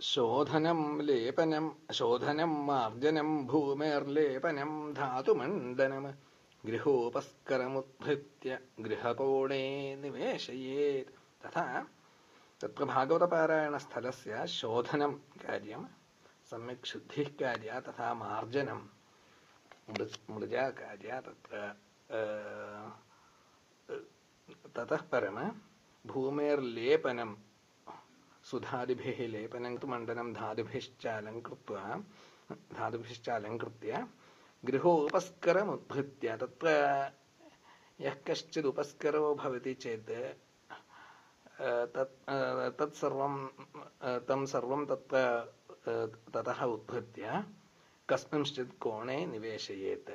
ശോധനം ലേപനം ശോധനം മാർജനം ഭൂമേർലേപനം ധാതുമണ്ഡനം. ഗൃഹോപസ്കരമുദ്ധൃത്യ ഗൃഹകോണേ നിവേശയേത്. തഥാ തത്ര ഭാഗവതപാരായണസ്ഥലസ്യ ശോധനം കാര്യം സമ്യക് ശുദ്ധി കാര്യ തഥാ മാർജനം. മൃജ കാര്യ തത്ര തതഃ പരമ ഭൂമേർലേപനം सुधादिभिः लेपनं तु मण्डनं धातुभिश्चालङ्कृत्वा धातुभिश्चालङ्कृत्य गृहोपस्करमुद्धृत्य तत्र यः कश्चित् उपस्करो भवति चेत् तत् तत्सर्वं तं सर्वं तत्र ततः उद्धृत्य कस्मिंश्चित् कोणे निवेशयेत्।